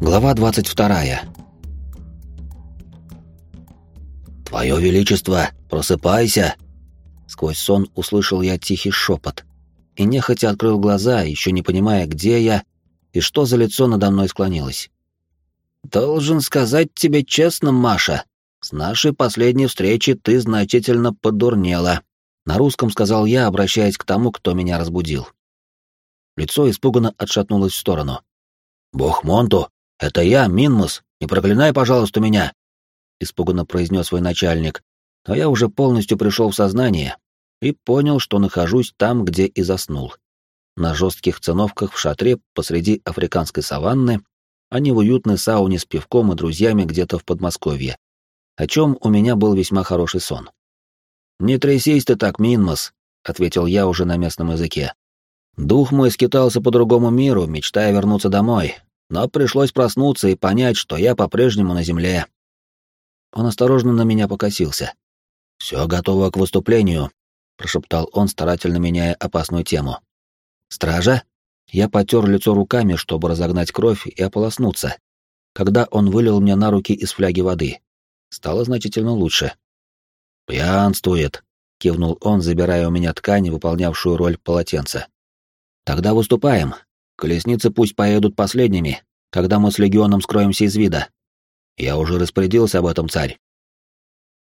Глава 22. «Твое Величество, просыпайся!» Сквозь сон услышал я тихий шепот. И нехотя открыл глаза, еще не понимая, где я и что за лицо надо мной склонилось. «Должен сказать тебе честно, Маша, с нашей последней встречи ты значительно подурнела», на русском сказал я, обращаясь к тому, кто меня разбудил. Лицо испуганно отшатнулось в сторону. «Бог Монту, это я, Минмус, не проклинай, пожалуйста, меня!» Испуганно произнес свой начальник, но я уже полностью пришел в сознание и понял, что нахожусь там, где и заснул. На жестких циновках в шатре посреди африканской саванны, а не в уютной сауне с пивком и друзьями где-то в Подмосковье, о чем у меня был весьма хороший сон. «Не трясись ты так, Минмос», — ответил я уже на местном языке. «Дух мой скитался по другому миру, мечтая вернуться домой, но пришлось проснуться и понять, что я по-прежнему на земле». Он осторожно на меня покосился. «Все готово к выступлению», — прошептал он, старательно меняя опасную тему. «Стража?» Я потер лицо руками, чтобы разогнать кровь и ополоснуться, когда он вылил мне на руки из фляги воды. Стало значительно лучше. «Пьянствует», — кивнул он, забирая у меня ткань, выполнявшую роль полотенца. «Тогда выступаем. Колесницы пусть поедут последними, когда мы с легионом скроемся из вида. Я уже распорядился об этом, царь».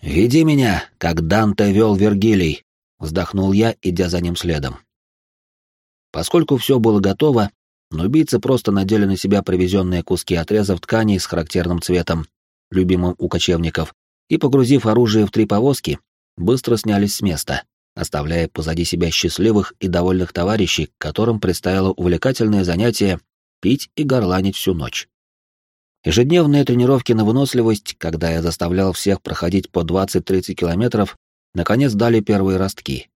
«Веди меня, как Данте вел Вергилий», — вздохнул я, идя за ним следом. Поскольку все было готово, нубийцы просто надели на себя привезенные куски отрезов ткани с характерным цветом, любимым у кочевников, и, погрузив оружие в три повозки, быстро снялись с места, оставляя позади себя счастливых и довольных товарищей, которым предстояло увлекательное занятие пить и горланить всю ночь. Ежедневные тренировки на выносливость, когда я заставлял всех проходить по 20-30 километров, наконец дали первые ростки.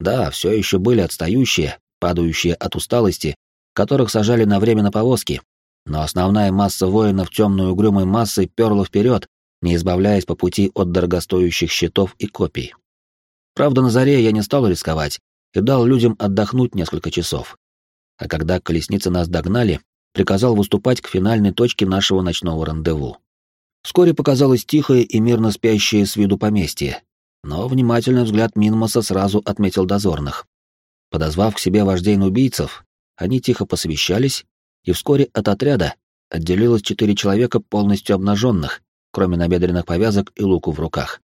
Да, все еще были отстающие, падающие от усталости, которых сажали на время на повозки, но основная масса воинов темной угрюмой массой перла вперед, не избавляясь по пути от дорогостоящих щитов и копий. Правда, на заре я не стал рисковать и дал людям отдохнуть несколько часов. А когда колесницы нас догнали, приказал выступать к финальной точке нашего ночного рандеву. Вскоре показалось тихое и мирно спящее с виду поместье, но внимательный взгляд Минмоса сразу отметил дозорных. Подозвав к себе вождей-убийцев, они тихо посовещались, и вскоре от отряда отделилось четыре человека полностью обнаженных, кроме набедренных повязок и луку в руках.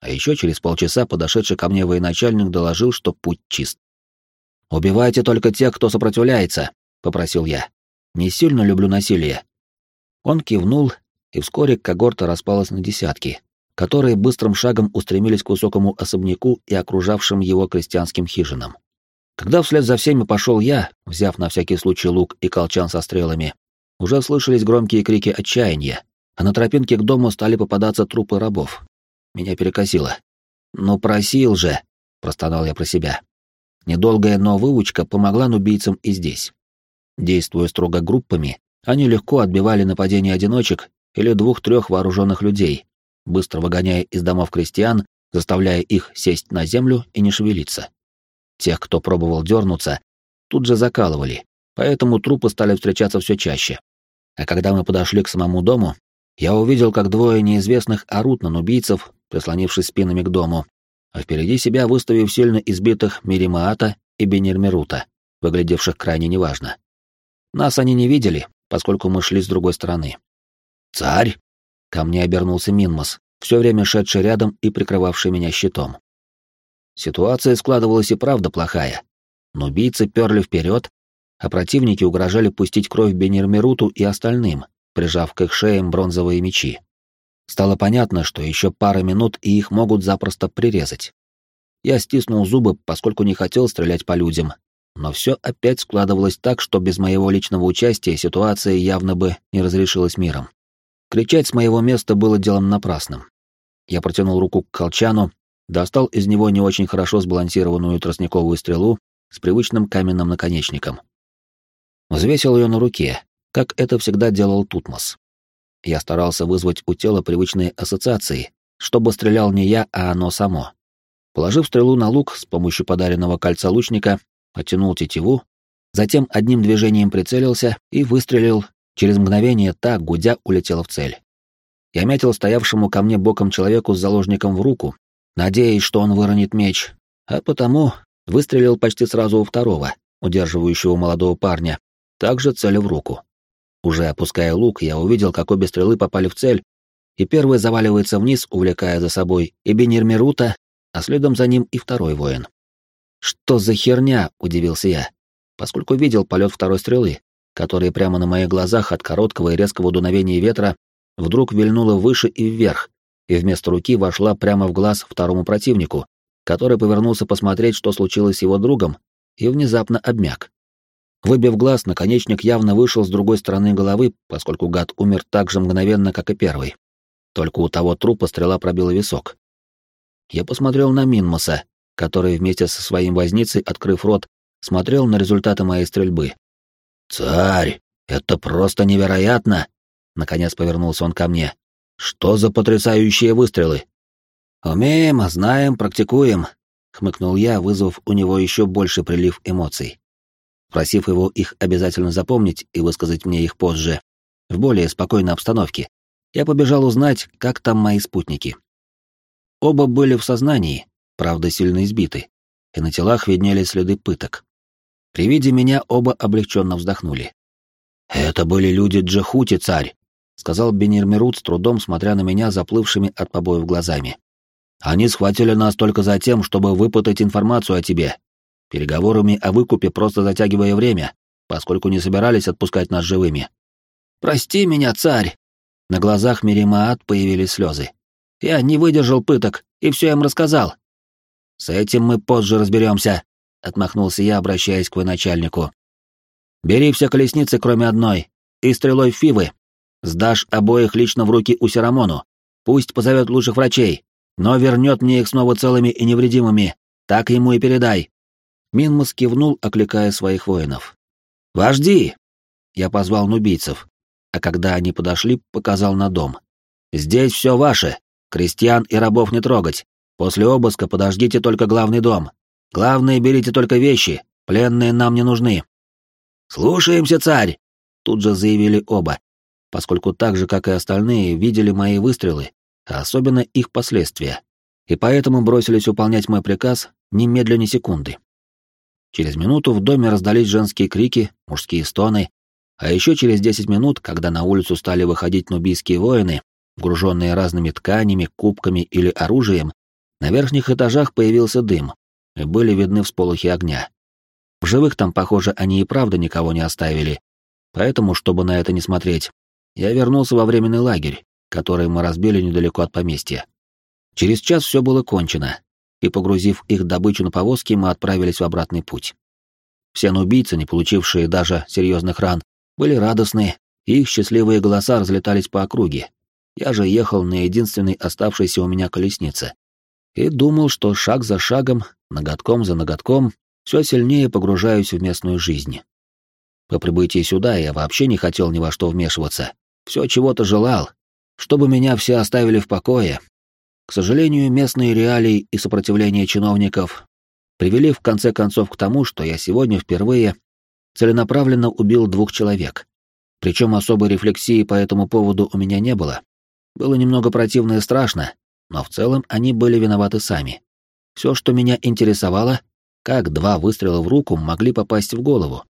А еще через полчаса подошедший ко мне военачальник доложил, что путь чист. «Убивайте только тех, кто сопротивляется», — попросил я. «Не сильно люблю насилие». Он кивнул, и вскоре когорта распалась на десятки, которые быстрым шагом устремились к высокому особняку и окружавшим его крестьянским хижинам. Когда вслед за всеми пошел я, взяв на всякий случай лук и колчан со стрелами, уже слышались громкие крики отчаяния, а на тропинке к дому стали попадаться трупы рабов. Меня перекосило. «Ну просил же!» — простонал я про себя. Недолгая, но выучка помогла нубийцам и здесь. Действуя строго группами, они легко отбивали нападения одиночек или двух-трех вооруженных людей, быстро выгоняя из домов крестьян, заставляя их сесть на землю и не шевелиться. Тех, кто пробовал дернуться, тут же закалывали, поэтому трупы стали встречаться все чаще. А когда мы подошли к самому дому, я увидел, как двое неизвестных орут на нубийцев, прислонившись спинами к дому, а впереди себя выставив сильно избитых Миримаата и Бенермерута, выглядевших крайне неважно. Нас они не видели, поскольку мы шли с другой стороны. «Царь!» — ко мне обернулся Минмос, все время шедший рядом и прикрывавший меня щитом. Ситуация складывалась и правда плохая. Но убийцы перли вперед, а противники угрожали пустить кровь Бенермеруту и остальным, прижав к их шеям бронзовые мечи. Стало понятно, что еще пара минут и их могут запросто прирезать. Я стиснул зубы, поскольку не хотел стрелять по людям, но все опять складывалось так, что без моего личного участия ситуация явно бы не разрешилась миром. Кричать с моего места было делом напрасным. Я протянул руку к колчану, достал из него не очень хорошо сбалансированную тростниковую стрелу с привычным каменным наконечником. Взвесил ее на руке, как это всегда делал Тутмос. Я старался вызвать у тела привычные ассоциации, чтобы стрелял не я, а оно само. Положив стрелу на лук с помощью подаренного кольца лучника, оттянул тетиву, затем одним движением прицелился и выстрелил, Через мгновение та, гудя, улетела в цель. Я метил стоявшему ко мне боком человеку с заложником в руку, надеясь, что он выронит меч, а потому выстрелил почти сразу у второго, удерживающего молодого парня, также целя в руку. Уже опуская лук, я увидел, как обе стрелы попали в цель, и первый заваливается вниз, увлекая за собой и Бенирмирута, а следом за ним и второй воин. «Что за херня?» — удивился я, поскольку видел полет второй стрелы, которая прямо на моих глазах от короткого и резкого дуновения ветра вдруг вильнула выше и вверх, и вместо руки вошла прямо в глаз второму противнику, который повернулся посмотреть, что случилось с его другом, и внезапно обмяк. Выбив глаз, наконечник явно вышел с другой стороны головы, поскольку гад умер так же мгновенно, как и первый. Только у того трупа стрела пробила висок. Я посмотрел на Минмоса, который вместе со своим возницей, открыв рот, смотрел на результаты моей стрельбы. «Царь, это просто невероятно!» Наконец повернулся он ко мне. «Что за потрясающие выстрелы?» «Умеем, знаем, практикуем», — хмыкнул я, вызвав у него еще больше прилив эмоций. Просив его их обязательно запомнить и высказать мне их позже, в более спокойной обстановке, я побежал узнать, как там мои спутники. Оба были в сознании, правда, сильно избиты, и на телах виднелись следы пыток. При виде меня оба облегченно вздохнули. «Это были люди Джахути, царь», — сказал Бенир Мирут с трудом, смотря на меня заплывшими от побоев глазами. «Они схватили нас только за тем, чтобы выпытать информацию о тебе, переговорами о выкупе просто затягивая время, поскольку не собирались отпускать нас живыми. «Прости меня, царь!» На глазах Миримаат появились слезы. «Я не выдержал пыток и все им рассказал». «С этим мы позже разберемся», — отмахнулся я, обращаясь к военачальнику. «Бери все колесницы, кроме одной, и стрелой Фивы. Сдашь обоих лично в руки Усерамону. Пусть позовет лучших врачей, но вернет мне их снова целыми и невредимыми. Так ему и передай». Минмас кивнул, окликая своих воинов. «Вожди!» Я позвал нубийцев, а когда они подошли, показал на дом. «Здесь все ваше. Крестьян и рабов не трогать. После обыска подождите только главный дом. Главное, берите только вещи. Пленные нам не нужны». «Слушаемся, царь!» Тут же заявили оба, поскольку так же, как и остальные, видели мои выстрелы, а особенно их последствия, и поэтому бросились выполнять мой приказ немедленно секунды. Через минуту в доме раздались женские крики, мужские стоны, а еще через десять минут, когда на улицу стали выходить нубийские воины, груженные разными тканями, кубками или оружием, на верхних этажах появился дым, и были видны всполохи огня. В живых там, похоже, они и правда никого не оставили, поэтому, чтобы на это не смотреть, я вернулся во временный лагерь, который мы разбили недалеко от поместья. Через час все было кончено, и, погрузив их добычу на повозки, мы отправились в обратный путь. Все нубийцы, не получившие даже серьезных ран, были радостны, и их счастливые голоса разлетались по округе. Я же ехал на единственной оставшейся у меня колеснице. И думал, что шаг за шагом, ноготком за ноготком, все сильнее погружаюсь в местную жизнь. По прибытии сюда я вообще не хотел ни во что вмешиваться. Все чего-то желал, чтобы меня все оставили в покое, к сожалению, местные реалии и сопротивление чиновников привели в конце концов к тому, что я сегодня впервые целенаправленно убил двух человек. Причем особой рефлексии по этому поводу у меня не было. Было немного противно и страшно, но в целом они были виноваты сами. Все, что меня интересовало, как два выстрела в руку могли попасть в голову.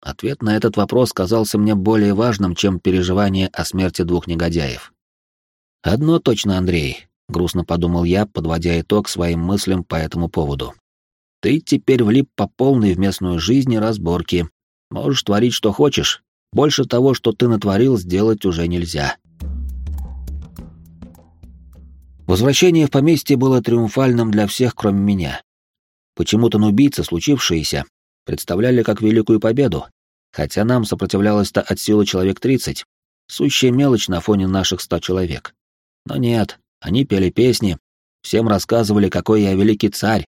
Ответ на этот вопрос казался мне более важным, чем переживание о смерти двух негодяев. Одно точно, Андрей, — грустно подумал я, подводя итог своим мыслям по этому поводу. «Ты теперь влип по полной в местную жизнь и разборки. Можешь творить, что хочешь. Больше того, что ты натворил, сделать уже нельзя». Возвращение в поместье было триумфальным для всех, кроме меня. Почему-то нубийцы, случившиеся, представляли как великую победу, хотя нам сопротивлялось-то от силы человек тридцать, сущая мелочь на фоне наших ста человек. Но нет, они пели песни, всем рассказывали, какой я великий царь.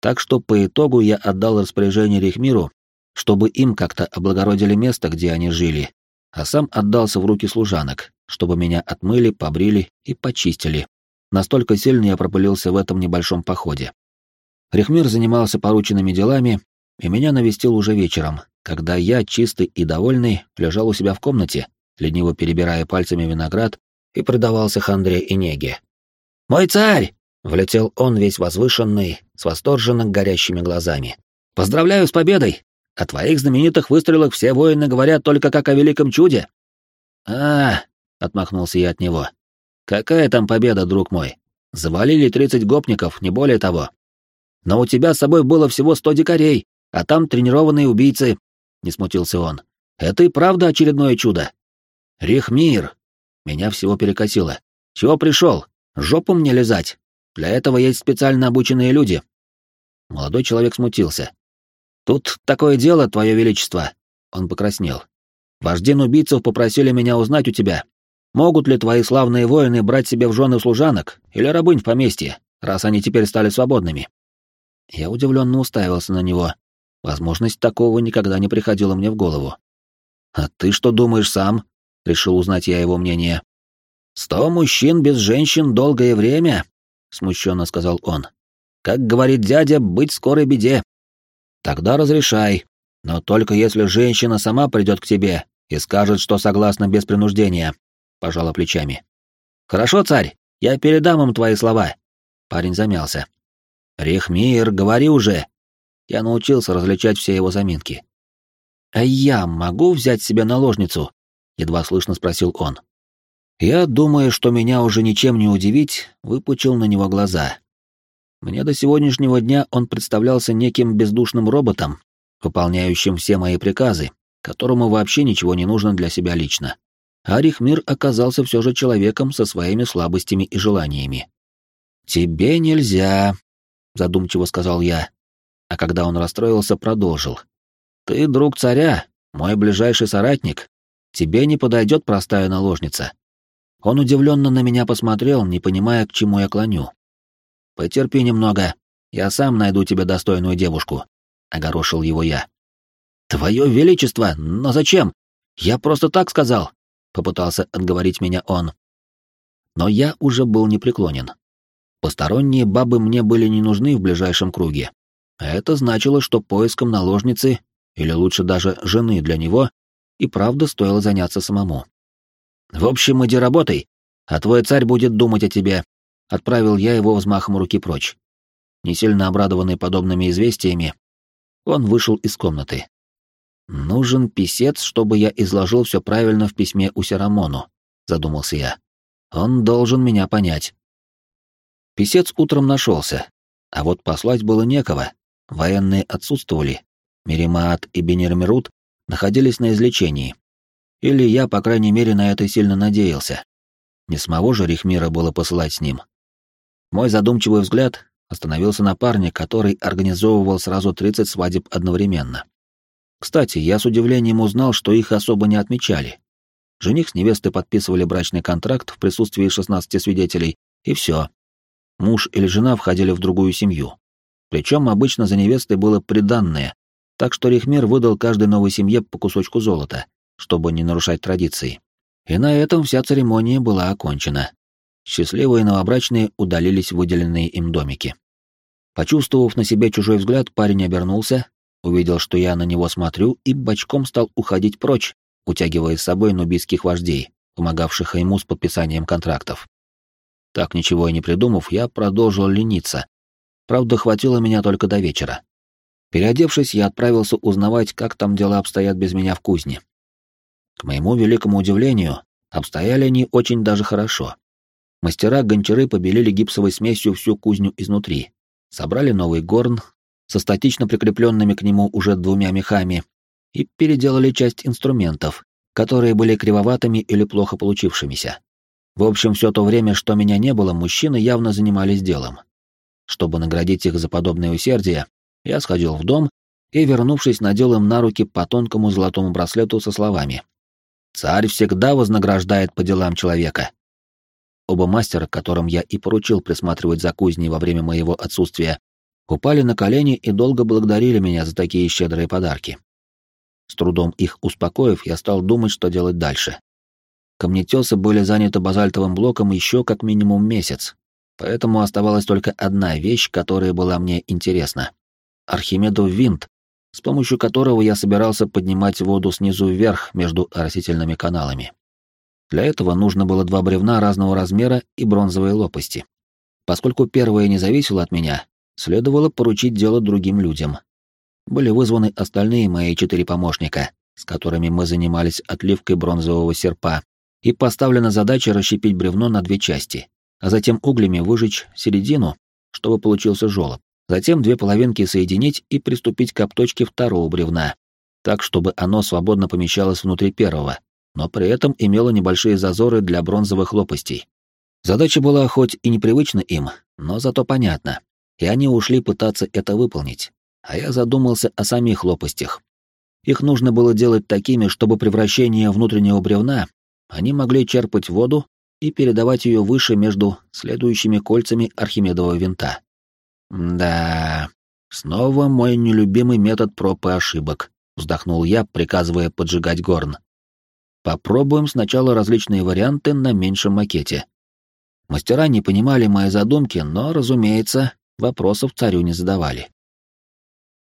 Так что по итогу я отдал распоряжение Рихмиру, чтобы им как-то облагородили место, где они жили, а сам отдался в руки служанок, чтобы меня отмыли, побрили и почистили. Настолько сильно я пропылился в этом небольшом походе. Рихмир занимался порученными делами, и меня навестил уже вечером, когда я, чистый и довольный, лежал у себя в комнате, лениво перебирая пальцами виноград и предавался хандре и неге. «Мой царь!» — влетел он весь возвышенный, с восторженно горящими глазами. «Поздравляю с победой! О твоих знаменитых выстрелах все воины говорят только как о великом чуде!» «А, — отмахнулся я от него. «Какая там победа, друг мой? Завалили тридцать гопников, не более того. Но у тебя с собой было всего сто дикарей, а там тренированные убийцы», — не смутился он. «Это и правда очередное чудо». «Рихмир!» Меня всего перекосило. «Чего пришел? Жопу мне лизать? Для этого есть специально обученные люди». Молодой человек смутился. «Тут такое дело, твое величество!» Он покраснел. «Вождин убийцев попросили меня узнать у тебя, Могут ли твои славные воины брать себе в жены служанок или рабынь в поместье, раз они теперь стали свободными?» Я удивленно уставился на него. Возможность такого никогда не приходила мне в голову. «А ты что думаешь сам?» — решил узнать я его мнение. «Сто мужчин без женщин долгое время», — смущенно сказал он. «Как говорит дядя, быть скорой беде. Тогда разрешай, но только если женщина сама придет к тебе и скажет, что согласна без принуждения. — пожала плечами. «Хорошо, царь, я передам им твои слова». Парень замялся. «Рихмир, говори уже!» Я научился различать все его заминки. «А я могу взять себе наложницу?» — едва слышно спросил он. Я, думая, что меня уже ничем не удивить, выпучил на него глаза. Мне до сегодняшнего дня он представлялся неким бездушным роботом, выполняющим все мои приказы, которому вообще ничего не нужно для себя лично. Арихмир оказался все же человеком со своими слабостями и желаниями. «Тебе нельзя», — задумчиво сказал я, а когда он расстроился, продолжил. «Ты друг царя, мой ближайший соратник. Тебе не подойдет простая наложница». Он удивленно на меня посмотрел, не понимая, к чему я клоню. «Потерпи немного, я сам найду тебе достойную девушку», — огорошил его я. «Твое величество, но зачем? Я просто так сказал», попытался отговорить меня он. Но я уже был непреклонен. Посторонние бабы мне были не нужны в ближайшем круге. А это значило, что поиском наложницы, или лучше даже жены для него, и правда стоило заняться самому. «В общем, иди работай, а твой царь будет думать о тебе», — отправил я его взмахом руки прочь. Не сильно обрадованный подобными известиями, он вышел из комнаты. «Нужен писец, чтобы я изложил все правильно в письме у Серамону», — задумался я. «Он должен меня понять». Писец утром нашелся, а вот послать было некого. Военные отсутствовали. Миримаат и Бенермирут находились на излечении. Или я, по крайней мере, на это сильно надеялся. Не самого же Рихмира было посылать с ним. Мой задумчивый взгляд остановился на парне, который организовывал сразу 30 свадеб одновременно. Кстати, я с удивлением узнал, что их особо не отмечали. Жених с невестой подписывали брачный контракт в присутствии 16 свидетелей, и все. Муж или жена входили в другую семью. Причем обычно за невестой было приданное, так что Рихмер выдал каждой новой семье по кусочку золота, чтобы не нарушать традиции. И на этом вся церемония была окончена. Счастливые новобрачные удалились в выделенные им домики. Почувствовав на себе чужой взгляд, парень обернулся увидел, что я на него смотрю, и бочком стал уходить прочь, утягивая с собой нубийских вождей, помогавших ему с подписанием контрактов. Так ничего и не придумав, я продолжил лениться. Правда, хватило меня только до вечера. Переодевшись, я отправился узнавать, как там дела обстоят без меня в кузне. К моему великому удивлению, обстояли они очень даже хорошо. Мастера-гончары побелили гипсовой смесью всю кузню изнутри, собрали новый горн, со статично прикрепленными к нему уже двумя мехами и переделали часть инструментов, которые были кривоватыми или плохо получившимися. В общем, все то время, что меня не было, мужчины явно занимались делом. Чтобы наградить их за подобное усердие, я сходил в дом и, вернувшись, надел им на руки по тонкому золотому браслету со словами «Царь всегда вознаграждает по делам человека». Оба мастера, которым я и поручил присматривать за кузней во время моего отсутствия, упали на колени и долго благодарили меня за такие щедрые подарки. С трудом их успокоив, я стал думать, что делать дальше. Камнетесы были заняты базальтовым блоком еще как минимум месяц, поэтому оставалась только одна вещь, которая была мне интересна. Архимедов винт, с помощью которого я собирался поднимать воду снизу вверх между растительными каналами. Для этого нужно было два бревна разного размера и бронзовые лопасти. Поскольку первое не зависело от меня, следовало поручить дело другим людям. Были вызваны остальные мои четыре помощника, с которыми мы занимались отливкой бронзового серпа, и поставлена задача расщепить бревно на две части, а затем углями выжечь середину, чтобы получился желоб. Затем две половинки соединить и приступить к обточке второго бревна, так, чтобы оно свободно помещалось внутри первого, но при этом имело небольшие зазоры для бронзовых лопастей. Задача была хоть и непривычна им, но зато понятна, и они ушли пытаться это выполнить. А я задумался о самих лопастях. Их нужно было делать такими, чтобы при вращении внутреннего бревна они могли черпать воду и передавать ее выше между следующими кольцами Архимедового винта. Да, снова мой нелюбимый метод проб и ошибок, вздохнул я, приказывая поджигать горн. Попробуем сначала различные варианты на меньшем макете. Мастера не понимали мои задумки, но, разумеется, вопросов царю не задавали.